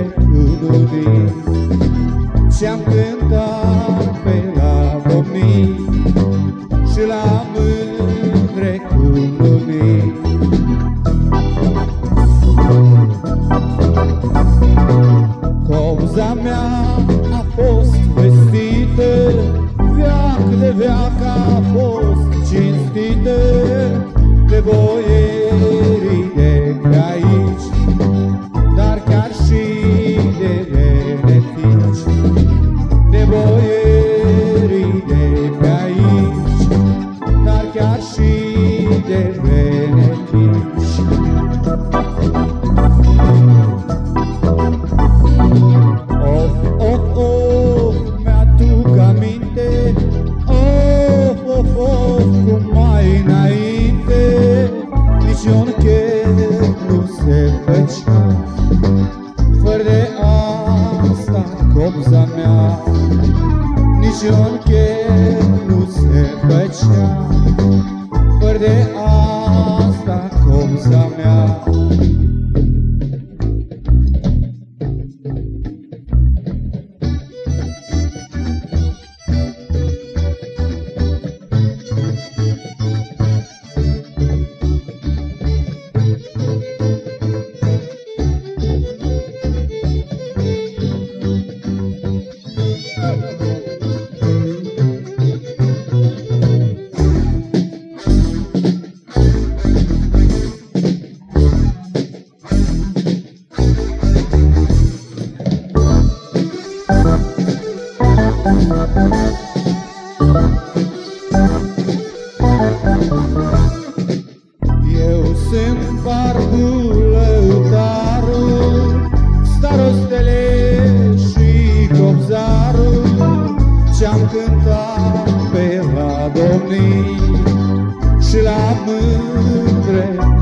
pe iubit. Ți-am cântat pe la domnii Și la mândre cu lumii Cauza mea a fost vestită Veac de veac a fost cinstită De voi boierii de pe aici, dar chiar și de benefici. Of, of, of, mi-aduc aminte Of, of, of, cum mai înainte Nici un chet nu se făcea Fără de asta copza mea Nici un Eu sunt barbul lăutarul, starostele și copzarul, Ce-am cântat pe la domnii și la mândre cu mătrii.